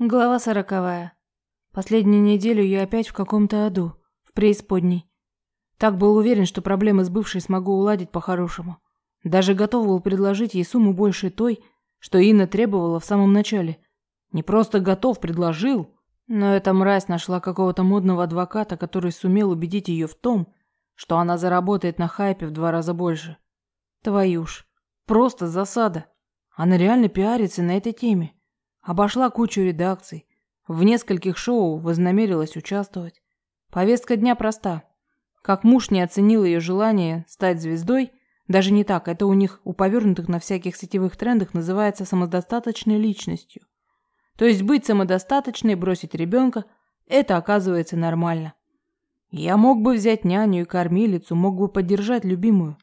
Глава сороковая. Последнюю неделю я опять в каком-то аду, в преисподней. Так был уверен, что проблемы с бывшей смогу уладить по-хорошему. Даже готов был предложить ей сумму больше той, что Инна требовала в самом начале. Не просто готов, предложил. Но эта мразь нашла какого-то модного адвоката, который сумел убедить ее в том, что она заработает на хайпе в два раза больше. Твою ж, просто засада. Она реально пиарится на этой теме. Обошла кучу редакций. В нескольких шоу вознамерилась участвовать. Повестка дня проста. Как муж не оценил ее желание стать звездой, даже не так, это у них, у повернутых на всяких сетевых трендах, называется самодостаточной личностью. То есть быть самодостаточной, бросить ребенка – это оказывается нормально. Я мог бы взять няню и кормилицу, мог бы поддержать любимую.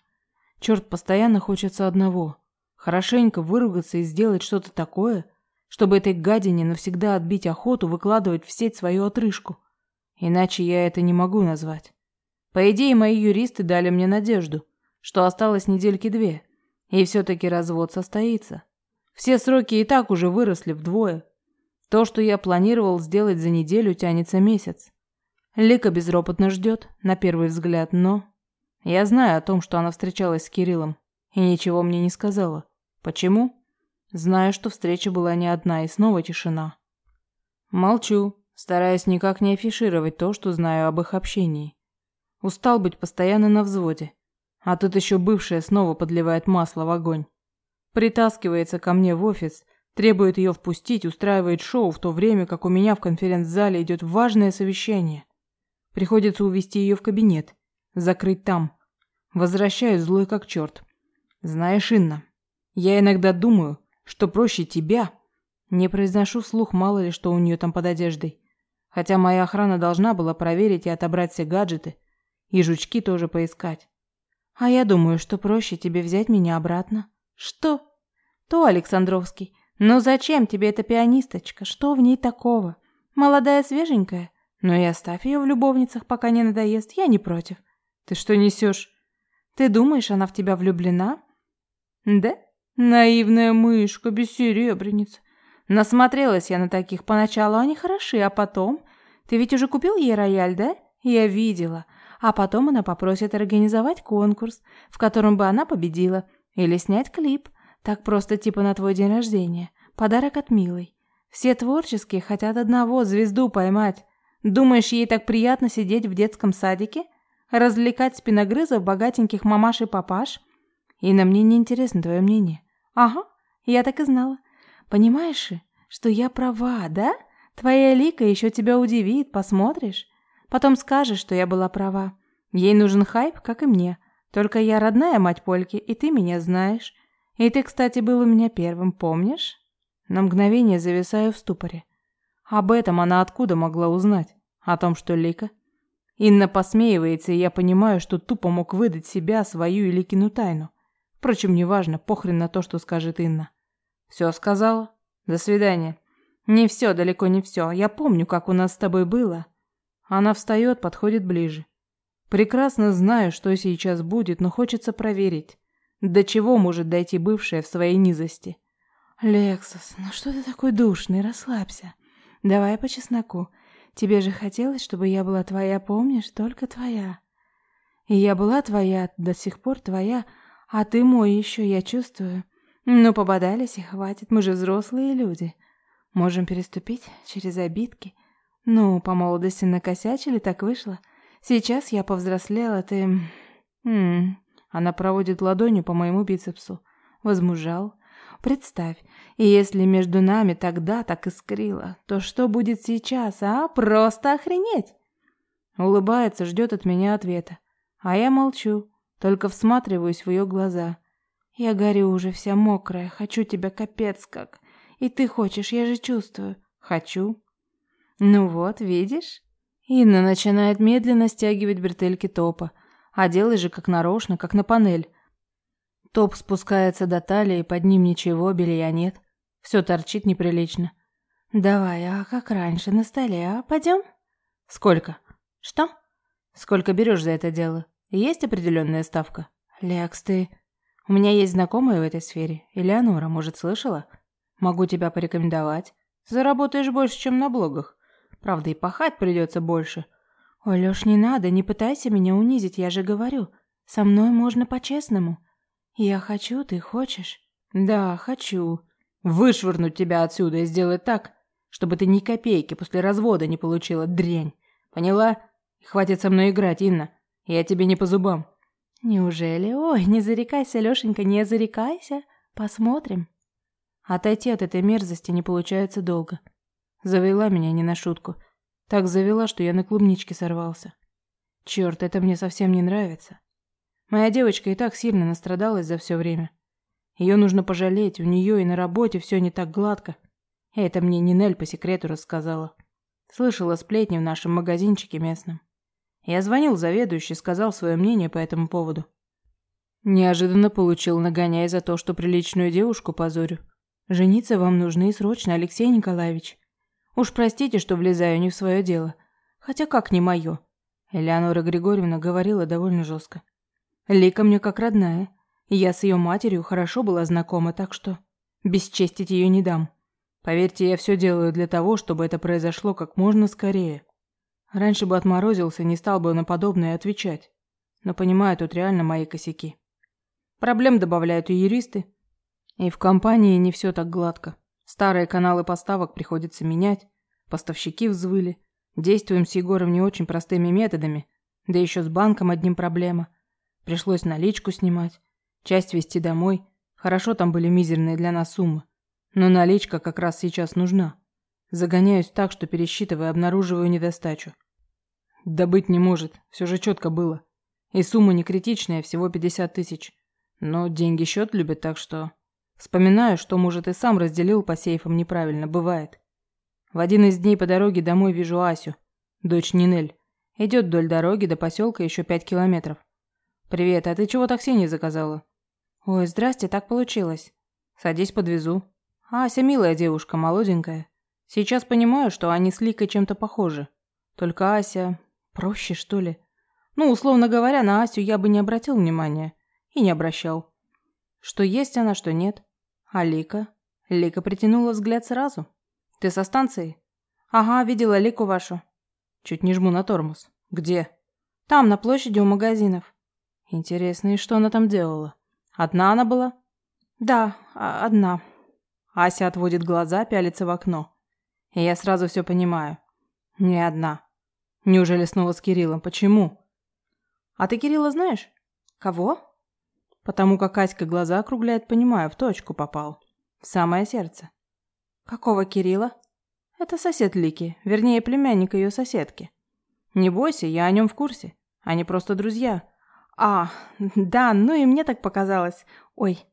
Черт, постоянно хочется одного – хорошенько выругаться и сделать что-то такое, чтобы этой гадине навсегда отбить охоту выкладывать в сеть свою отрыжку. Иначе я это не могу назвать. По идее, мои юристы дали мне надежду, что осталось недельки две, и все-таки развод состоится. Все сроки и так уже выросли вдвое. То, что я планировал сделать за неделю, тянется месяц. Лика безропотно ждет, на первый взгляд, но... Я знаю о том, что она встречалась с Кириллом, и ничего мне не сказала. Почему? Знаю, что встреча была не одна, и снова тишина. Молчу, стараясь никак не афишировать то, что знаю об их общении. Устал быть постоянно на взводе. А тут еще бывшая снова подливает масло в огонь. Притаскивается ко мне в офис, требует ее впустить, устраивает шоу в то время, как у меня в конференц-зале идет важное совещание. Приходится увести ее в кабинет, закрыть там. Возвращаюсь злой как черт. Знаешь, Инна, я иногда думаю, что проще тебя. Не произношу вслух, мало ли что у нее там под одеждой. Хотя моя охрана должна была проверить и отобрать все гаджеты. И жучки тоже поискать. А я думаю, что проще тебе взять меня обратно. Что? То, Александровский. Ну зачем тебе эта пианисточка? Что в ней такого? Молодая, свеженькая? Ну и оставь ее в любовницах, пока не надоест. Я не против. Ты что несешь? Ты думаешь, она в тебя влюблена? Да? Наивная мышка, бессеребреница. Насмотрелась я на таких. Поначалу они хороши, а потом... Ты ведь уже купил ей рояль, да? Я видела. А потом она попросит организовать конкурс, в котором бы она победила. Или снять клип. Так просто типа на твой день рождения. Подарок от милой. Все творческие хотят одного, звезду поймать. Думаешь, ей так приятно сидеть в детском садике? Развлекать спиногрызов богатеньких мамаш и папаш? И на мне не интересно твое мнение. Ага, я так и знала. Понимаешь, что я права, да? Твоя Лика еще тебя удивит, посмотришь. Потом скажешь, что я была права. Ей нужен хайп, как и мне. Только я родная мать Польки, и ты меня знаешь. И ты, кстати, был у меня первым, помнишь? На мгновение зависаю в ступоре. Об этом она откуда могла узнать? О том, что Лика? Инна посмеивается, и я понимаю, что тупо мог выдать себя, свою и Ликину тайну. Впрочем, неважно, похрен на то, что скажет Инна. Все сказала? До свидания. Не все, далеко не все. Я помню, как у нас с тобой было. Она встает, подходит ближе. Прекрасно знаю, что сейчас будет, но хочется проверить, до чего может дойти бывшая в своей низости. Лексус, ну что ты такой душный, расслабься. Давай по чесноку. Тебе же хотелось, чтобы я была твоя, помнишь, только твоя. И я была твоя, до сих пор твоя, а ты мой еще, я чувствую. Ну, пободались и хватит, мы же взрослые люди. Можем переступить через обидки. Ну, по молодости накосячили, так вышло. Сейчас я повзрослела, ты... М Она проводит ладонью по моему бицепсу. Возмужал. Представь, и если между нами тогда так искрило, то что будет сейчас, а? Просто охренеть! Улыбается, ждет от меня ответа. А я молчу. Только всматриваюсь в ее глаза. Я горю уже вся мокрая, хочу тебя капец как. И ты хочешь, я же чувствую. Хочу. Ну вот, видишь? Инна начинает медленно стягивать бретельки топа. А делай же как нарочно, как на панель. Топ спускается до талии, под ним ничего, белья нет. Все торчит неприлично. Давай, а как раньше, на столе, а? Пойдем? Сколько? Что? Сколько берешь за это дело? Есть определенная ставка? Лекс, ты... У меня есть знакомая в этой сфере. Элеонора, может, слышала? Могу тебя порекомендовать. Заработаешь больше, чем на блогах. Правда, и пахать придется больше. Ой, Лёш, не надо, не пытайся меня унизить, я же говорю. Со мной можно по-честному. Я хочу, ты хочешь? Да, хочу. Вышвырнуть тебя отсюда и сделать так, чтобы ты ни копейки после развода не получила, дрянь. Поняла? Хватит со мной играть, Инна. Я тебе не по зубам. Неужели? Ой, не зарекайся, Лёшенька, не зарекайся. Посмотрим. Отойти от этой мерзости не получается долго. Завела меня не на шутку. Так завела, что я на клубничке сорвался. Черт, это мне совсем не нравится. Моя девочка и так сильно настрадалась за все время. Ее нужно пожалеть, у нее и на работе все не так гладко. Это мне Нинель по секрету рассказала. Слышала сплетни в нашем магазинчике местном. Я звонил заведующий, сказал свое мнение по этому поводу. Неожиданно получил нагоняй за то, что приличную девушку позорю. Жениться вам нужно и срочно, Алексей Николаевич. Уж простите, что влезаю не в свое дело. Хотя как не мое. Элеонора Григорьевна говорила довольно жестко. Лика мне как родная. Я с ее матерью хорошо была знакома, так что бесчестить ее не дам. Поверьте, я все делаю для того, чтобы это произошло как можно скорее. Раньше бы отморозился, не стал бы на подобное отвечать. Но понимаю, тут реально мои косяки. Проблем добавляют и юристы. И в компании не все так гладко. Старые каналы поставок приходится менять. Поставщики взвыли. Действуем с Егором не очень простыми методами. Да еще с банком одним проблема. Пришлось наличку снимать. Часть везти домой. Хорошо там были мизерные для нас суммы. Но наличка как раз сейчас нужна. Загоняюсь так, что пересчитывая, обнаруживаю недостачу. Да быть не может, все же четко было. И сумма не критичная, всего 50 тысяч. Но деньги счет любят, так что... Вспоминаю, что, может, и сам разделил по сейфам неправильно, бывает. В один из дней по дороге домой вижу Асю, дочь Нинель. Идет вдоль дороги до поселка еще пять километров. «Привет, а ты чего такси не заказала?» «Ой, здрасте, так получилось». «Садись, подвезу». Ася милая девушка, молоденькая. Сейчас понимаю, что они с Ликой чем-то похожи. Только Ася проще, что ли. Ну, условно говоря, на Асю я бы не обратил внимания. И не обращал. Что есть она, что нет. А Лика? Лика притянула взгляд сразу. Ты со станции? Ага, видела Лику вашу. Чуть не жму на тормоз. Где? Там, на площади у магазинов. Интересно, и что она там делала? Одна она была? Да, а, одна. Ася отводит глаза, пялится в окно. И я сразу все понимаю. Не одна. Неужели снова с Кириллом? Почему? А ты Кирилла знаешь? Кого? Потому как Аська глаза округляет, понимаю, в точку попал. В самое сердце. Какого Кирилла? Это сосед Лики, вернее, племянник ее соседки. Не бойся, я о нем в курсе. Они просто друзья. А, да, ну и мне так показалось. Ой,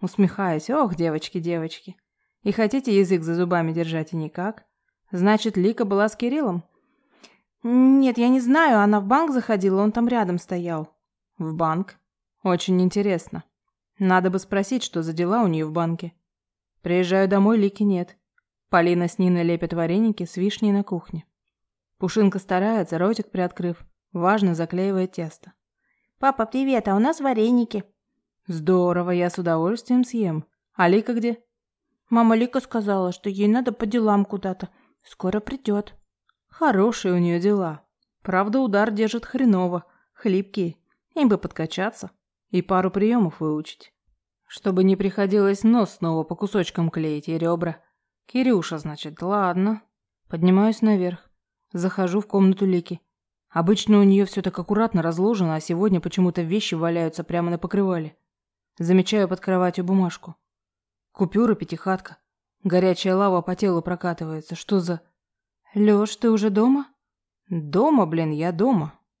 Усмехаясь, ох, девочки, девочки. И хотите язык за зубами держать и никак? Значит, Лика была с Кириллом? Нет, я не знаю, она в банк заходила, он там рядом стоял. В банк? Очень интересно. Надо бы спросить, что за дела у нее в банке. Приезжаю домой, Лики нет. Полина с Ниной лепят вареники с вишней на кухне. Пушинка старается, ротик приоткрыв, важно заклеивает тесто. «Папа, привет, а у нас вареники», Здорово, я с удовольствием съем. А Лика где? Мама Лика сказала, что ей надо по делам куда-то. Скоро придет. Хорошие у нее дела. Правда, удар держит хреново. Хлипкие. Им бы подкачаться. И пару приемов выучить. Чтобы не приходилось нос снова по кусочкам клеить и ребра. Кирюша, значит, ладно. Поднимаюсь наверх. Захожу в комнату Лики. Обычно у нее все так аккуратно разложено, а сегодня почему-то вещи валяются прямо на покрывале. Замечаю под кроватью бумажку. Купюра пятихатка. Горячая лава по телу прокатывается. Что за... Лёш, ты уже дома? Дома, блин, я дома.